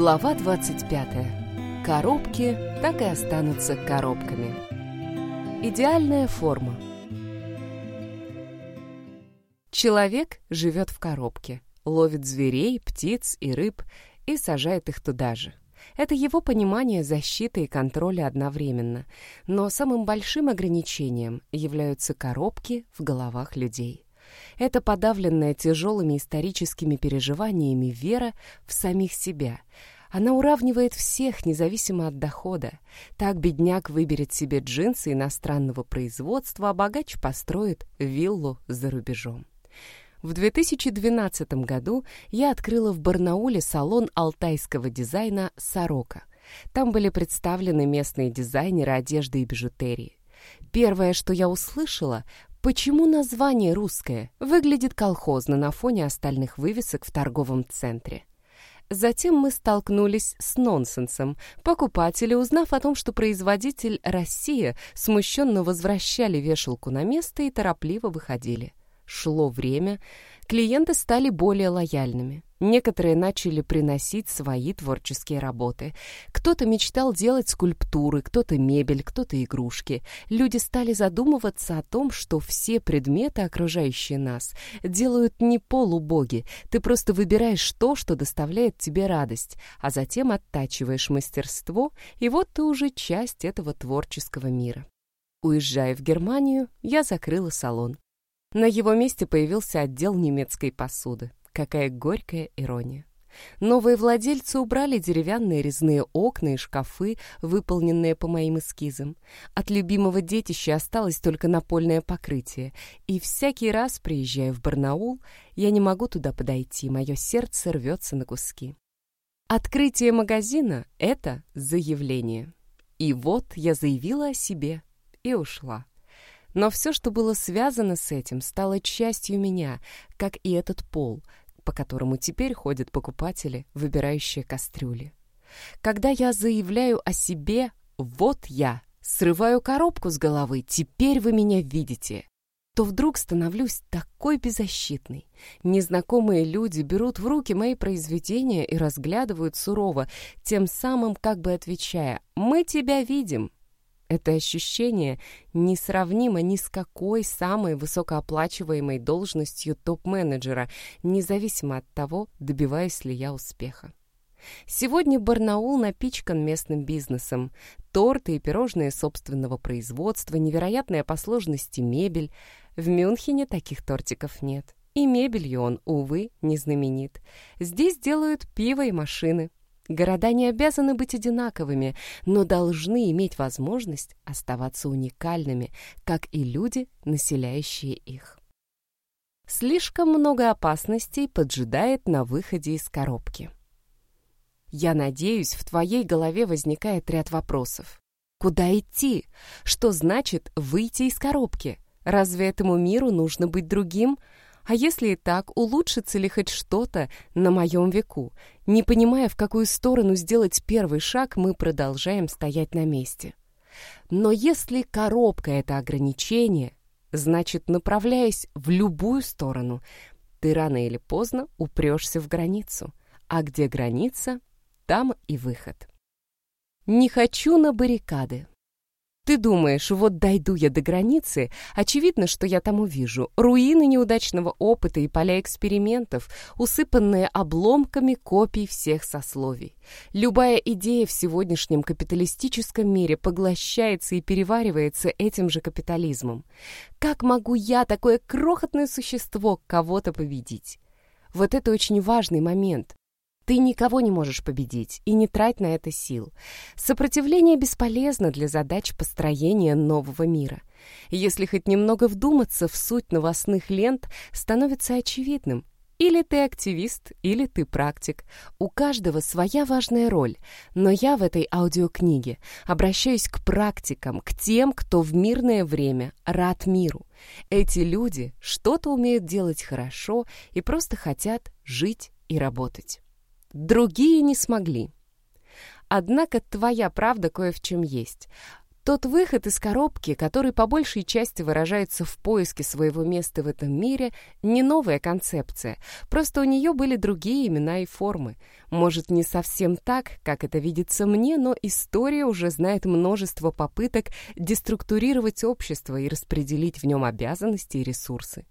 Глава 25. Коробки так и останутся коробками. Идеальная форма. Человек живет в коробке, ловит зверей, птиц и рыб и сажает их туда же. Это его понимание защиты и контроля одновременно, но самым большим ограничением являются коробки в головах людей. Это подавленная тяжелыми историческими переживаниями вера в самих себя. Она уравнивает всех, независимо от дохода. Так бедняк выберет себе джинсы иностранного производства, а богач построит виллу за рубежом. В 2012 году я открыла в Барнауле салон алтайского дизайна «Сорока». Там были представлены местные дизайнеры одежды и бижутерии. Первое, что я услышала, Почему название русское выглядит колхозно на фоне остальных вывесок в торговом центре? Затем мы столкнулись с нонсенсом. Покупатели, узнав о том, что производитель «Россия», смущенно возвращали вешалку на место и торопливо выходили. Шло время, клиенты стали более лояльными. Некоторые начали приносить свои творческие работы. Кто-то мечтал делать скульптуры, кто-то мебель, кто-то игрушки. Люди стали задумываться о том, что все предметы, окружающие нас, делают не полубоги. Ты просто выбираешь то, что доставляет тебе радость, а затем оттачиваешь мастерство, и вот ты уже часть этого творческого мира. Уезжая в Германию, я закрыла салон. На его месте появился отдел немецкой посуды. Какая горькая ирония. Новые владельцы убрали деревянные резные окна и шкафы, выполненные по моим эскизам. От любимого детища осталось только напольное покрытие, и всякий раз, приезжая в Барнаул, я не могу туда подойти, мое сердце рвется на куски. Открытие магазина — это заявление. И вот я заявила о себе и ушла. Но все, что было связано с этим, стало частью меня, как и этот пол, по которому теперь ходят покупатели, выбирающие кастрюли. Когда я заявляю о себе «вот я», срываю коробку с головы «теперь вы меня видите», то вдруг становлюсь такой беззащитной. Незнакомые люди берут в руки мои произведения и разглядывают сурово, тем самым как бы отвечая «мы тебя видим». Это ощущение несравнимо ни с какой самой высокооплачиваемой должностью топ-менеджера, независимо от того, добиваюсь ли я успеха. Сегодня Барнаул напичкан местным бизнесом. Торты и пирожные собственного производства, невероятная по сложности мебель. В Мюнхене таких тортиков нет. И мебелью он, увы, не знаменит. Здесь делают пиво и машины. Города не обязаны быть одинаковыми, но должны иметь возможность оставаться уникальными, как и люди, населяющие их. Слишком много опасностей поджидает на выходе из коробки. Я надеюсь, в твоей голове возникает ряд вопросов. Куда идти? Что значит выйти из коробки? Разве этому миру нужно быть другим? А если и так, улучшится ли хоть что-то на моем веку? Не понимая, в какую сторону сделать первый шаг, мы продолжаем стоять на месте. Но если коробка — это ограничение, значит, направляясь в любую сторону, ты рано или поздно упрешься в границу. А где граница, там и выход. Не хочу на баррикады. Ты думаешь, вот дойду я до границы, очевидно, что я там увижу. Руины неудачного опыта и поля экспериментов, усыпанные обломками копий всех сословий. Любая идея в сегодняшнем капиталистическом мире поглощается и переваривается этим же капитализмом. Как могу я, такое крохотное существо, кого-то победить? Вот это очень важный момент. Ты никого не можешь победить, и не трать на это сил. Сопротивление бесполезно для задач построения нового мира. Если хоть немного вдуматься в суть новостных лент, становится очевидным. Или ты активист, или ты практик. У каждого своя важная роль. Но я в этой аудиокниге обращаюсь к практикам, к тем, кто в мирное время рад миру. Эти люди что-то умеют делать хорошо и просто хотят жить и работать. Другие не смогли. Однако твоя правда кое в чем есть. Тот выход из коробки, который по большей части выражается в поиске своего места в этом мире, не новая концепция, просто у нее были другие имена и формы. Может, не совсем так, как это видится мне, но история уже знает множество попыток деструктурировать общество и распределить в нем обязанности и ресурсы.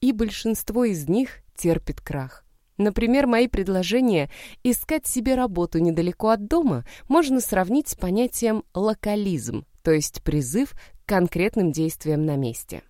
И большинство из них терпит крах. Например, мои предложения «искать себе работу недалеко от дома» можно сравнить с понятием «локализм», то есть призыв к конкретным действиям на месте.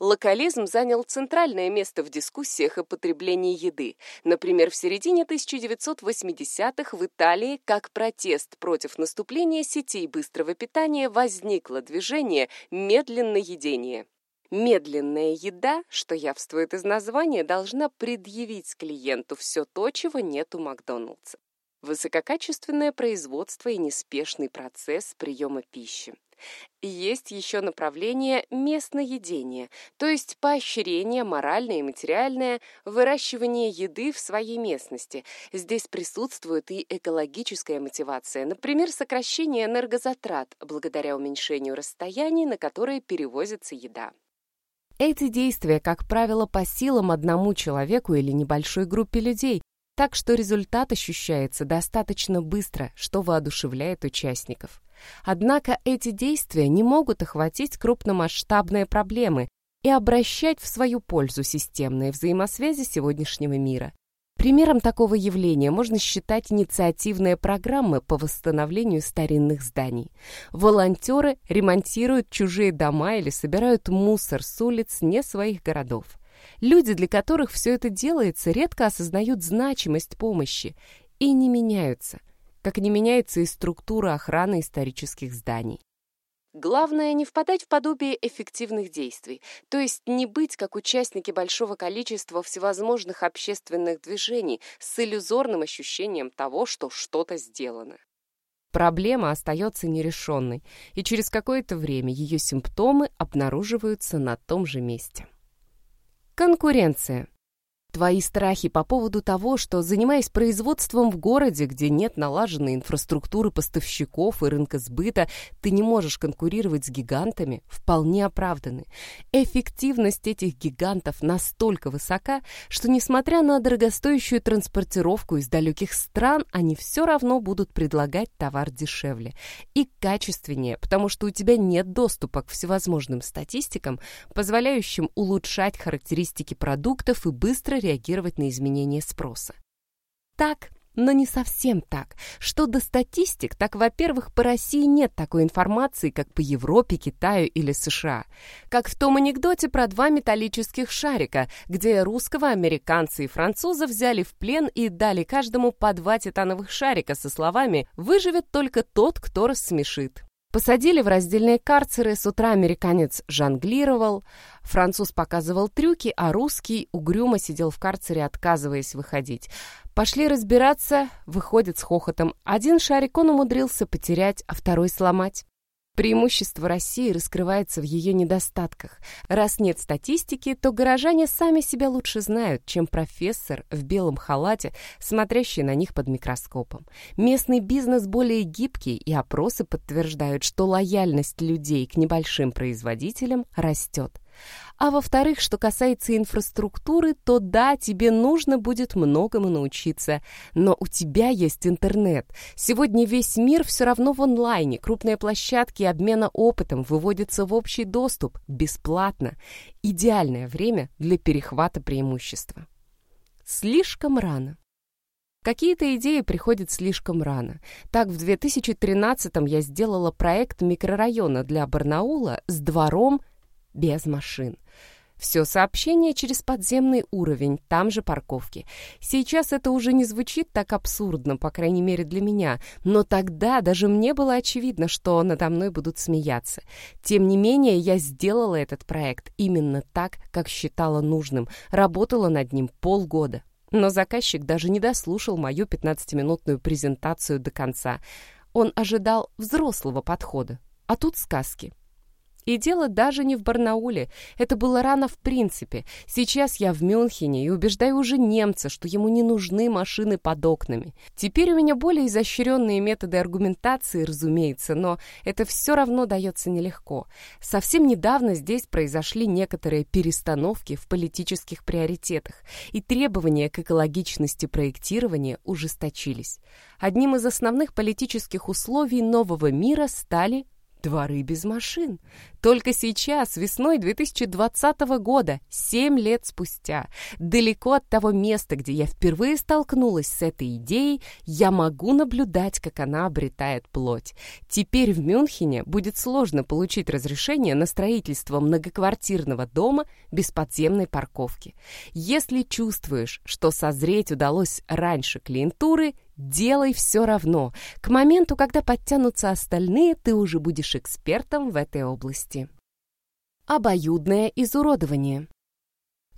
Локализм занял центральное место в дискуссиях о потреблении еды. Например, в середине 1980-х в Италии, как протест против наступления сетей быстрого питания, возникло движение «медленное едение». Медленная еда, что явствует из названия, должна предъявить клиенту все то, чего нет у Макдоналдса. Высококачественное производство и неспешный процесс приема пищи. Есть еще направление местноедения, то есть поощрение моральное и материальное, выращивание еды в своей местности. Здесь присутствует и экологическая мотивация, например, сокращение энергозатрат благодаря уменьшению расстояний, на которые перевозится еда. Эти действия, как правило, по силам одному человеку или небольшой группе людей, так что результат ощущается достаточно быстро, что воодушевляет участников. Однако эти действия не могут охватить крупномасштабные проблемы и обращать в свою пользу системные взаимосвязи сегодняшнего мира. Примером такого явления можно считать инициативные программы по восстановлению старинных зданий. Волонтеры ремонтируют чужие дома или собирают мусор с улиц не своих городов. Люди, для которых все это делается, редко осознают значимость помощи и не меняются, как не меняется и структура охраны исторических зданий. Главное не впадать в подобие эффективных действий, то есть не быть как участники большого количества всевозможных общественных движений с иллюзорным ощущением того, что что-то сделано. Проблема остается нерешенной, и через какое-то время ее симптомы обнаруживаются на том же месте. Конкуренция. Твои страхи по поводу того, что, занимаясь производством в городе, где нет налаженной инфраструктуры поставщиков и рынка сбыта, ты не можешь конкурировать с гигантами, вполне оправданы. Эффективность этих гигантов настолько высока, что, несмотря на дорогостоящую транспортировку из далеких стран, они все равно будут предлагать товар дешевле и качественнее, потому что у тебя нет доступа к всевозможным статистикам, позволяющим улучшать характеристики продуктов и быстро реагировать на изменения спроса. Так, но не совсем так. Что до статистик, так, во-первых, по России нет такой информации, как по Европе, Китаю или США. Как в том анекдоте про два металлических шарика, где русского, американца и француза взяли в плен и дали каждому по два титановых шарика со словами «выживет только тот, кто рассмешит». Посадили в раздельные карцеры, с утра американец жонглировал, француз показывал трюки, а русский угрюмо сидел в карцере, отказываясь выходить. Пошли разбираться, выходит с хохотом. Один шарик он умудрился потерять, а второй сломать. Преимущество России раскрывается в ее недостатках. Раз нет статистики, то горожане сами себя лучше знают, чем профессор в белом халате, смотрящий на них под микроскопом. Местный бизнес более гибкий, и опросы подтверждают, что лояльность людей к небольшим производителям растет. А во-вторых, что касается инфраструктуры, то да, тебе нужно будет многому научиться. Но у тебя есть интернет. Сегодня весь мир все равно в онлайне. Крупные площадки обмена опытом выводятся в общий доступ бесплатно. Идеальное время для перехвата преимущества. Слишком рано. Какие-то идеи приходят слишком рано. Так, в 2013-м я сделала проект микрорайона для Барнаула с двором без машин. Все сообщение через подземный уровень, там же парковки. Сейчас это уже не звучит так абсурдно, по крайней мере для меня, но тогда даже мне было очевидно, что надо мной будут смеяться. Тем не менее, я сделала этот проект именно так, как считала нужным, работала над ним полгода. Но заказчик даже не дослушал мою 15-минутную презентацию до конца. Он ожидал взрослого подхода, а тут сказки. И дело даже не в Барнауле. Это было рано в принципе. Сейчас я в Мюнхене и убеждаю уже немца, что ему не нужны машины под окнами. Теперь у меня более изощренные методы аргументации, разумеется, но это все равно дается нелегко. Совсем недавно здесь произошли некоторые перестановки в политических приоритетах, и требования к экологичности проектирования ужесточились. Одним из основных политических условий нового мира стали Дворы без машин. Только сейчас, весной 2020 года, семь лет спустя, далеко от того места, где я впервые столкнулась с этой идеей, я могу наблюдать, как она обретает плоть. Теперь в Мюнхене будет сложно получить разрешение на строительство многоквартирного дома без подземной парковки. Если чувствуешь, что созреть удалось раньше клиентуры, Делай все равно. К моменту, когда подтянутся остальные, ты уже будешь экспертом в этой области. Обоюдное изуродование.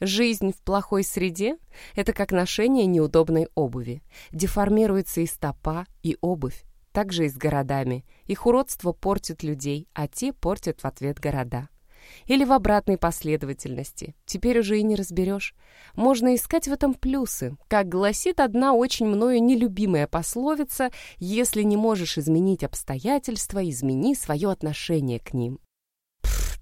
Жизнь в плохой среде – это как ношение неудобной обуви. Деформируется и стопа, и обувь. Также и с городами. Их уродство портит людей, а те портят в ответ города или в обратной последовательности. Теперь уже и не разберешь. Можно искать в этом плюсы. Как гласит одна очень мною нелюбимая пословица, если не можешь изменить обстоятельства, измени свое отношение к ним.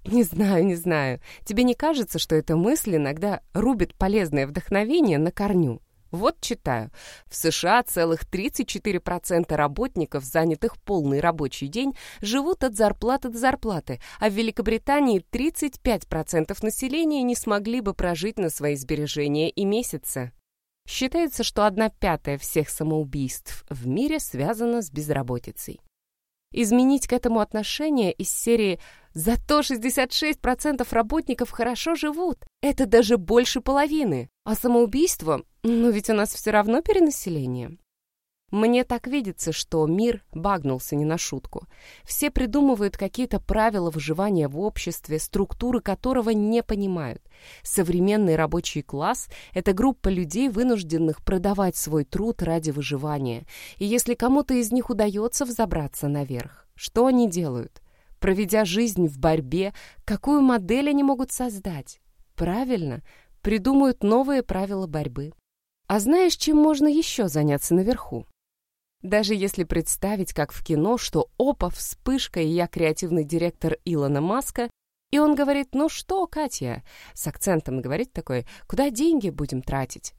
Не знаю, не знаю. Тебе не кажется, что эта мысль иногда рубит полезное вдохновение на корню? Вот читаю. В США целых 34% работников, занятых полный рабочий день, живут от зарплаты до зарплаты, а в Великобритании 35% населения не смогли бы прожить на свои сбережения и месяца. Считается, что одна пятая всех самоубийств в мире связана с безработицей. Изменить к этому отношение из серии «Зато 66% работников хорошо живут» — это даже больше половины. А самоубийство? Ну ведь у нас все равно перенаселение. Мне так видится, что мир багнулся не на шутку. Все придумывают какие-то правила выживания в обществе, структуры которого не понимают. Современный рабочий класс — это группа людей, вынужденных продавать свой труд ради выживания. И если кому-то из них удается взобраться наверх, что они делают? Проведя жизнь в борьбе, какую модель они могут создать? Правильно, придумают новые правила борьбы. А знаешь, чем можно еще заняться наверху? Даже если представить, как в кино, что опа, вспышка, и я креативный директор Илона Маска, и он говорит, ну что, Катя, с акцентом говорит такой, куда деньги будем тратить?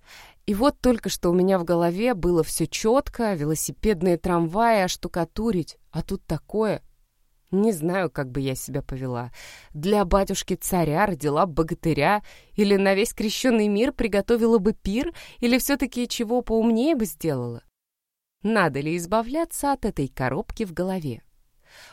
И вот только что у меня в голове было все четко, велосипедные трамваи оштукатурить, а тут такое. Не знаю, как бы я себя повела. Для батюшки царя родила богатыря, или на весь крещенный мир приготовила бы пир, или все-таки чего поумнее бы сделала? Надо ли избавляться от этой коробки в голове?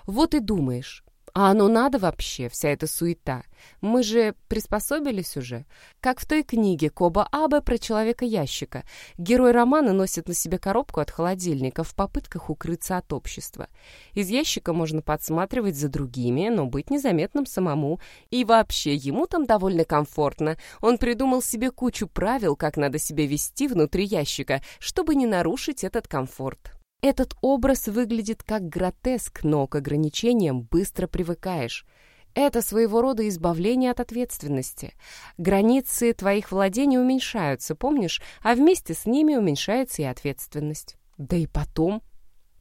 Вот и думаешь, а оно надо вообще, вся эта суета? Мы же приспособились уже. Как в той книге Коба Абе про человека-ящика. Герой романа носит на себе коробку от холодильника в попытках укрыться от общества. Из ящика можно подсматривать за другими, но быть незаметным самому. И вообще, ему там довольно комфортно. Он придумал себе кучу правил, как надо себя вести внутри ящика, чтобы не нарушить этот комфорт. Этот образ выглядит как гротеск, но к ограничениям быстро привыкаешь. Это своего рода избавление от ответственности. Границы твоих владений уменьшаются, помнишь? А вместе с ними уменьшается и ответственность. Да и потом.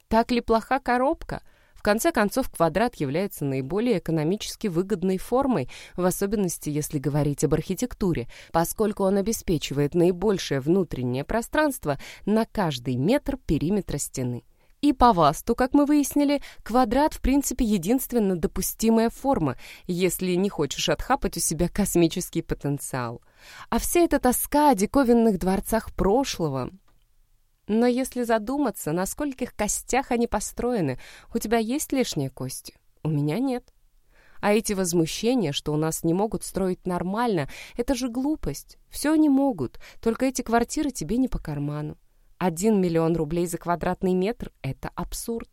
Так ли плоха коробка? Конце концов, квадрат является наиболее экономически выгодной формой, в особенности если говорить об архитектуре, поскольку он обеспечивает наибольшее внутреннее пространство на каждый метр периметра стены. И по ВАСТу, как мы выяснили, квадрат в принципе единственно допустимая форма, если не хочешь отхапать у себя космический потенциал. А вся эта тоска о диковинных дворцах прошлого, но если задуматься, на скольких костях они построены, у тебя есть лишние кости? У меня нет. А эти возмущения, что у нас не могут строить нормально, это же глупость. Все не могут, только эти квартиры тебе не по карману. Один миллион рублей за квадратный метр — это абсурд.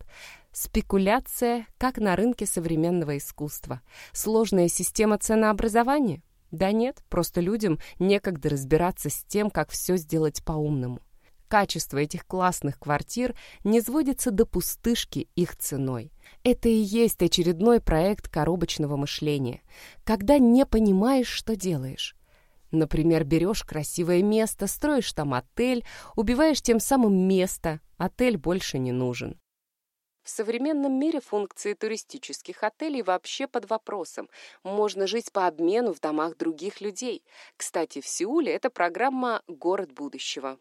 Спекуляция, как на рынке современного искусства. Сложная система ценообразования? Да нет, просто людям некогда разбираться с тем, как все сделать по-умному. Качество этих классных квартир не сводится до пустышки их ценой. Это и есть очередной проект коробочного мышления, когда не понимаешь, что делаешь. Например, берешь красивое место, строишь там отель, убиваешь тем самым место, отель больше не нужен. В современном мире функции туристических отелей вообще под вопросом. Можно жить по обмену в домах других людей. Кстати, в Сеуле это программа «Город будущего».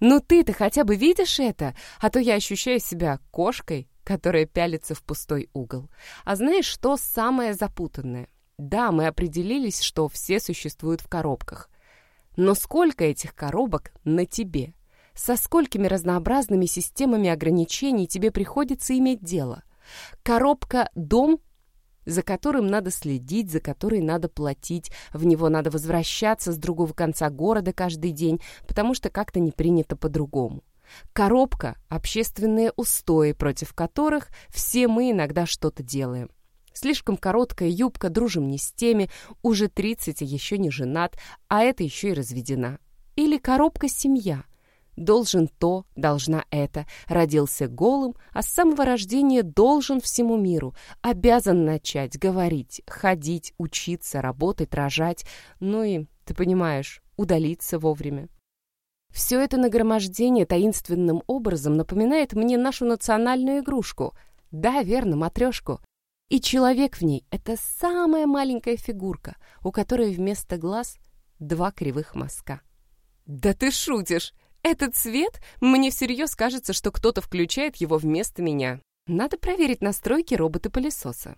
Ну ты-то хотя бы видишь это? А то я ощущаю себя кошкой, которая пялится в пустой угол. А знаешь, что самое запутанное? Да, мы определились, что все существуют в коробках. Но сколько этих коробок на тебе? Со сколькими разнообразными системами ограничений тебе приходится иметь дело? Коробка «Дом» за которым надо следить, за который надо платить, в него надо возвращаться с другого конца города каждый день, потому что как-то не принято по-другому. Коробка – общественные устои, против которых все мы иногда что-то делаем. Слишком короткая юбка, дружим не с теми, уже 30 и еще не женат, а это еще и разведена. Или коробка «семья», должен то, должна это, родился голым, а с самого рождения должен всему миру, обязан начать говорить, ходить, учиться, работать, рожать, ну и, ты понимаешь, удалиться вовремя. Все это нагромождение таинственным образом напоминает мне нашу национальную игрушку. Да, верно, матрешку. И человек в ней — это самая маленькая фигурка, у которой вместо глаз два кривых мазка. «Да ты шутишь!» Этот цвет, мне всерьез кажется, что кто-то включает его вместо меня. Надо проверить настройки робота-пылесоса.